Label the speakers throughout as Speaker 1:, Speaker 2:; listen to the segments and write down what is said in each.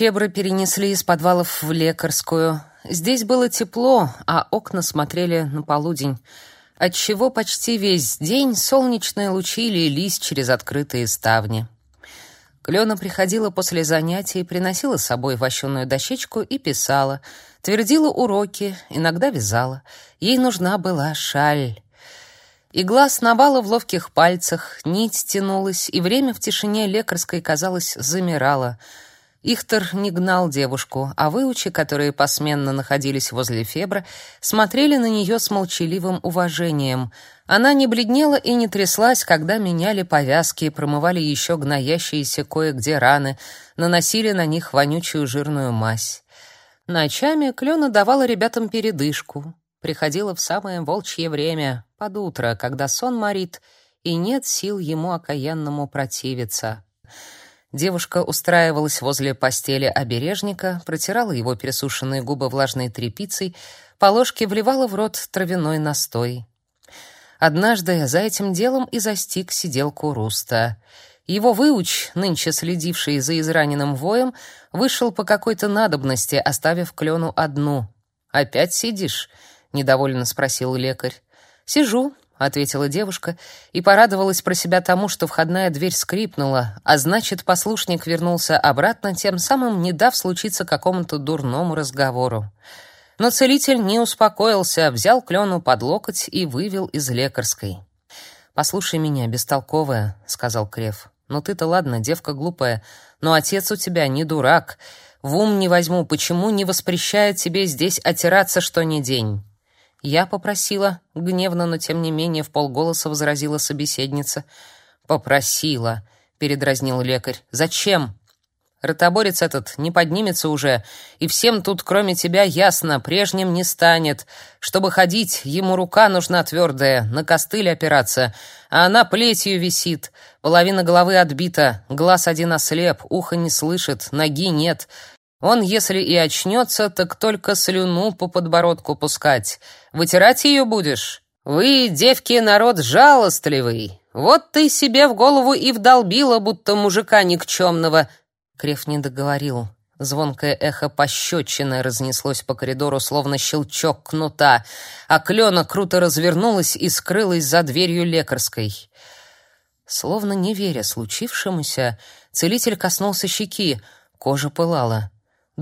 Speaker 1: Фебры перенесли из подвалов в лекарскую. Здесь было тепло, а окна смотрели на полудень, отчего почти весь день солнечные лучи лились через открытые ставни. Клена приходила после занятий, приносила с собой вощеную дощечку и писала, твердила уроки, иногда вязала. Ей нужна была шаль. Игла сновала в ловких пальцах, нить тянулась, и время в тишине лекарской, казалось, замирало. Ихтер не гнал девушку, а выучи, которые посменно находились возле Фебра, смотрели на нее с молчаливым уважением. Она не бледнела и не тряслась, когда меняли повязки, промывали еще гноящиеся кое-где раны, наносили на них вонючую жирную мазь. Ночами Клена давала ребятам передышку, приходила в самое волчье время, под утро, когда сон морит, и нет сил ему окаянному противиться. Девушка устраивалась возле постели обережника, протирала его пересушенные губы влажной тряпицей, по ложке вливала в рот травяной настой. Однажды за этим делом и застиг сиделку Руста. Его выуч, нынче следивший за израненным воем, вышел по какой-то надобности, оставив Клену одну. «Опять сидишь?» — недовольно спросил лекарь. «Сижу», — ответила девушка и порадовалась про себя тому, что входная дверь скрипнула, а значит, послушник вернулся обратно, тем самым не дав случиться какому-то дурному разговору. Но целитель не успокоился, взял Клену под локоть и вывел из лекарской. «Послушай меня, бестолковая», — сказал Крев. «Ну ты-то ладно, девка глупая, но отец у тебя не дурак. В ум не возьму, почему не воспрещает тебе здесь отираться что ни день?» Я попросила, гневно, но тем не менее в полголоса возразила собеседница. Попросила, передразнил лекарь. Зачем? Ротоборец этот не поднимется уже, и всем тут, кроме тебя, ясно, прежним не станет. Чтобы ходить, ему рука нужна твердая, на костыль опираться, а она плетью висит, половина головы отбита, глаз один ослеп, ухо не слышит, ноги нет. Он, если и очнется, так только слюну по подбородку пускать. Вытирать ее будешь? Вы, девки, народ жалостливый. Вот ты себе в голову и вдолбила, будто мужика никчемного. Креф не договорил. Звонкое эхо пощечины разнеслось по коридору, словно щелчок кнута, а Клена круто развернулась и скрылась за дверью лекарской. Словно не веря случившемуся, целитель коснулся щеки, кожа пылала.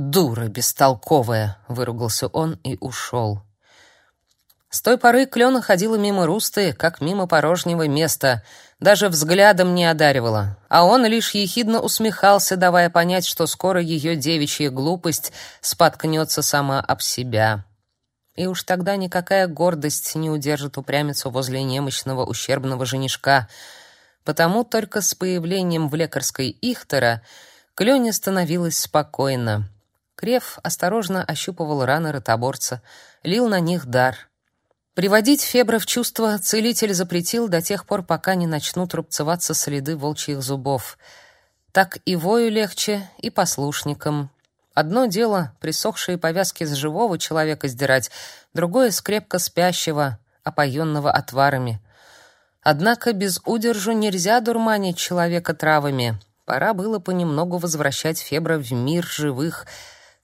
Speaker 1: «Дура бестолковая!» — выругался он и ушел. С той поры Клена ходила мимо Русты, как мимо порожнего места, даже взглядом не одаривала, а он лишь ехидно усмехался, давая понять, что скоро ее девичья глупость споткнется сама об себя. И уж тогда никакая гордость не удержит упрямицу возле немощного ущербного женишка, потому только с появлением в лекарской Ихтера Клене становилось спокойно. Крев осторожно ощупывал раны ротоборца, лил на них дар. Приводить Фебра в чувство целитель запретил до тех пор, пока не начнут рубцеваться следы волчьих зубов. Так и вою легче, и послушникам. Одно дело присохшие повязки с живого человека сдирать, другое — с крепко спящего, опоенного отварами. Однако без удержу нельзя дурманить человека травами. Пора было понемногу возвращать Фебра в мир живых —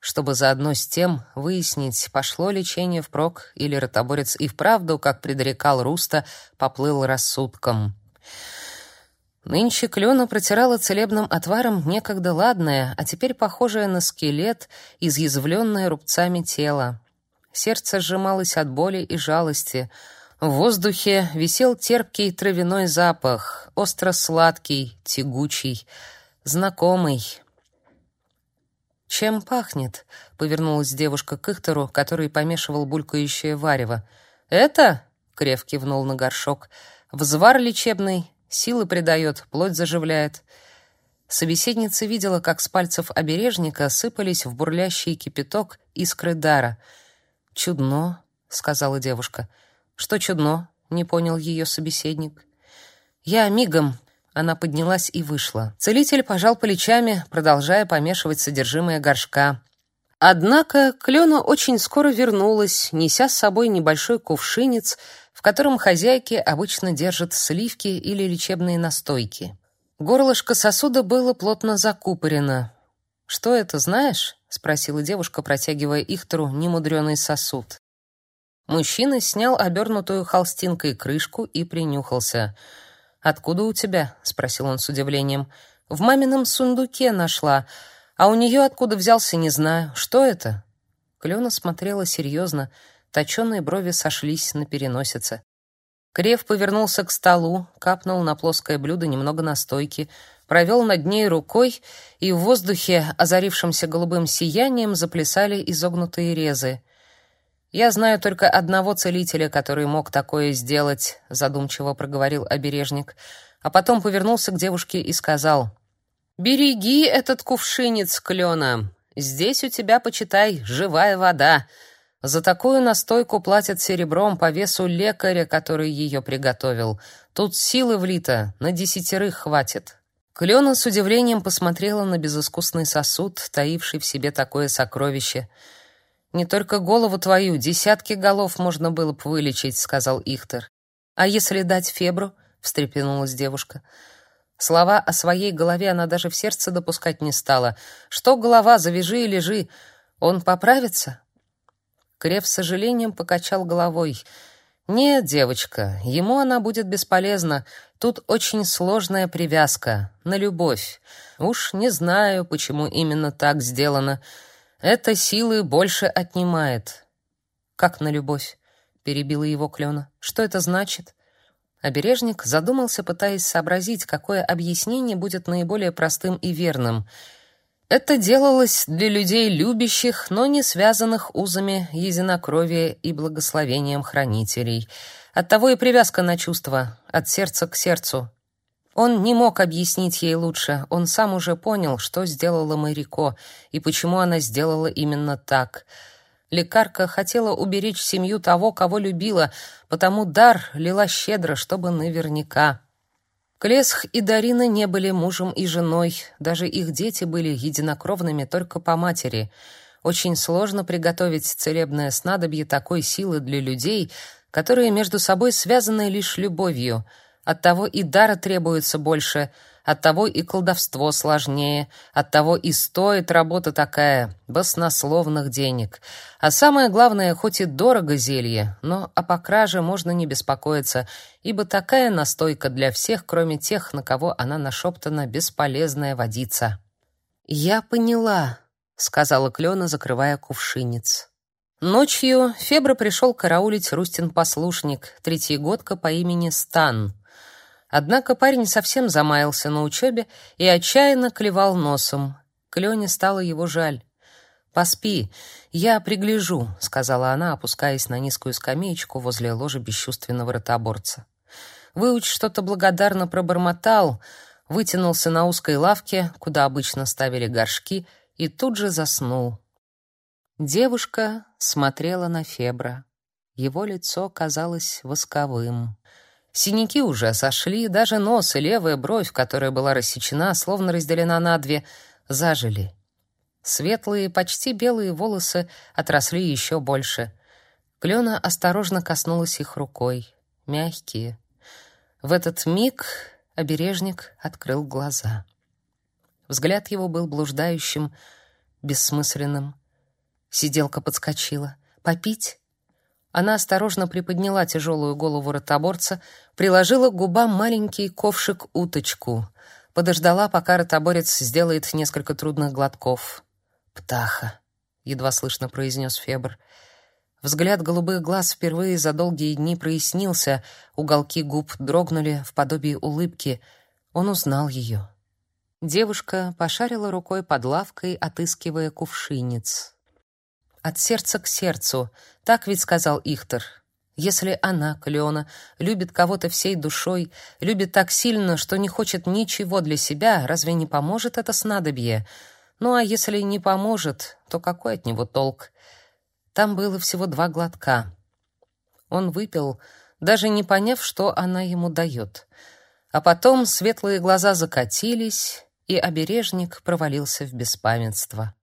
Speaker 1: чтобы заодно с тем выяснить, пошло лечение впрок или ротоборец и вправду, как предрекал Руста, поплыл рассудком. Нынче Клена протирала целебным отваром некогда ладное, а теперь похожее на скелет, изъязвленное рубцами тело. Сердце сжималось от боли и жалости. В воздухе висел терпкий травяной запах, остро-сладкий, тягучий, знакомый, «Чем пахнет?» — повернулась девушка к Ихтеру, который помешивал булькающее варево. «Это?» — Крев кивнул на горшок. «Взвар лечебный, силы придает, плоть заживляет». Собеседница видела, как с пальцев обережника сыпались в бурлящий кипяток искры дара. «Чудно», — сказала девушка. «Что чудно?» — не понял ее собеседник. «Я мигом», она поднялась и вышла. Целитель пожал плечами, продолжая помешивать содержимое горшка. Однако Клена очень скоро вернулась, неся с собой небольшой кувшинец, в котором хозяйки обычно держат сливки или лечебные настойки. Горлышко сосуда было плотно закупорено. Что это, знаешь? спросила девушка, протягивая Ихтеру немудрёный сосуд. Мужчина снял обернутую холстинкой крышку и принюхался. «Откуда у тебя?» — спросил он с удивлением. «В мамином сундуке нашла. А у нее откуда взялся, не знаю. Что это?» Клена смотрела серьезно, точеные брови сошлись на переносице. Крев повернулся к столу, капнул на плоское блюдо немного настойки, провел над ней рукой, и в воздухе, озарившемся голубым сиянием, заплясали изогнутые резы. «Я знаю только одного целителя, который мог такое сделать», — задумчиво проговорил обережник, а потом повернулся к девушке и сказал, «Береги этот кувшинец, Клена, Здесь у тебя, почитай, живая вода. За такую настойку платят серебром по весу лекаря, который ее приготовил. Тут силы влито, на десятерых хватит». Клена с удивлением посмотрела на безыскусный сосуд, таивший в себе такое сокровище. «Не только голову твою, десятки голов можно было бы вылечить», — сказал Ихтер. «А если дать Фебру?» — встрепенулась девушка. Слова о своей голове она даже в сердце допускать не стала. Что голова, завяжи и лежи. Он поправится? Крев с сожалением покачал головой. Нет, девочка, ему она будет бесполезна. Тут очень сложная привязка на любовь. Уж не знаю, почему именно так сделано. Это силы больше отнимает. Как на любовь? перебила его Клена. Что это значит? Обережник задумался, пытаясь сообразить, какое объяснение будет наиболее простым и верным. Это делалось для людей любящих, но не связанных узами единокровия и благословением хранителей. Оттого и привязка на чувства, от сердца к сердцу. Он не мог объяснить ей лучше, он сам уже понял, что сделала Марико и почему она сделала именно так — Лекарка хотела уберечь семью того, кого любила, потому дар лила щедро, чтобы наверняка. Клесх и Дарина не были мужем и женой, даже их дети были единокровными только по матери. Очень сложно приготовить целебное снадобье такой силы для людей, которые между собой связаны лишь любовью. Оттого и дара требуется больше — Оттого и колдовство сложнее, оттого и стоит работа такая, баснословных денег. А самое главное, хоть и дорого зелье, но о покраже можно не беспокоиться, ибо такая настойка для всех, кроме тех, на кого она нашептана, бесполезная водица. «Я поняла», — сказала Клена, закрывая кувшинец. Ночью Фебра пришел караулить Рустин-послушник, третьегодка по имени Стан — Однако парень совсем замаялся на учебе и отчаянно клевал носом. Клёне стало его жаль. «Поспи, я пригляжу», — сказала она, опускаясь на низкую скамеечку возле ложа бесчувственного ротоборца. Выуч что-то благодарно пробормотал, вытянулся на узкой лавке, куда обычно ставили горшки, и тут же заснул. Девушка смотрела на Фебра. Его лицо казалось восковым. Синяки уже сошли, даже нос и левая бровь, которая была рассечена, словно разделена на две, зажили. Светлые, почти белые волосы отросли еще больше. Клена осторожно коснулась их рукой, мягкие. В этот миг обережник открыл глаза. Взгляд его был блуждающим, бессмысленным. Сиделка подскочила. «Попить?» Она осторожно приподняла тяжелую голову ротоборца, приложила к губам маленький ковшик-уточку, подождала, пока ротоборец сделает несколько трудных глотков. «Птаха», — едва слышно произнес Фебр. Взгляд голубых глаз впервые за долгие дни прояснился, уголки губ дрогнули в подобии улыбки. Он узнал ее. Девушка пошарила рукой под лавкой, отыскивая кувшинец от сердца к сердцу. Так ведь сказал Ихтер. Если она, Клеона, любит кого-то всей душой, любит так сильно, что не хочет ничего для себя, разве не поможет это снадобье? Ну а если не поможет, то какой от него толк? Там было всего два глотка. Он выпил, даже не поняв, что она ему дает. А потом светлые глаза закатились, и обережник провалился в беспамятство.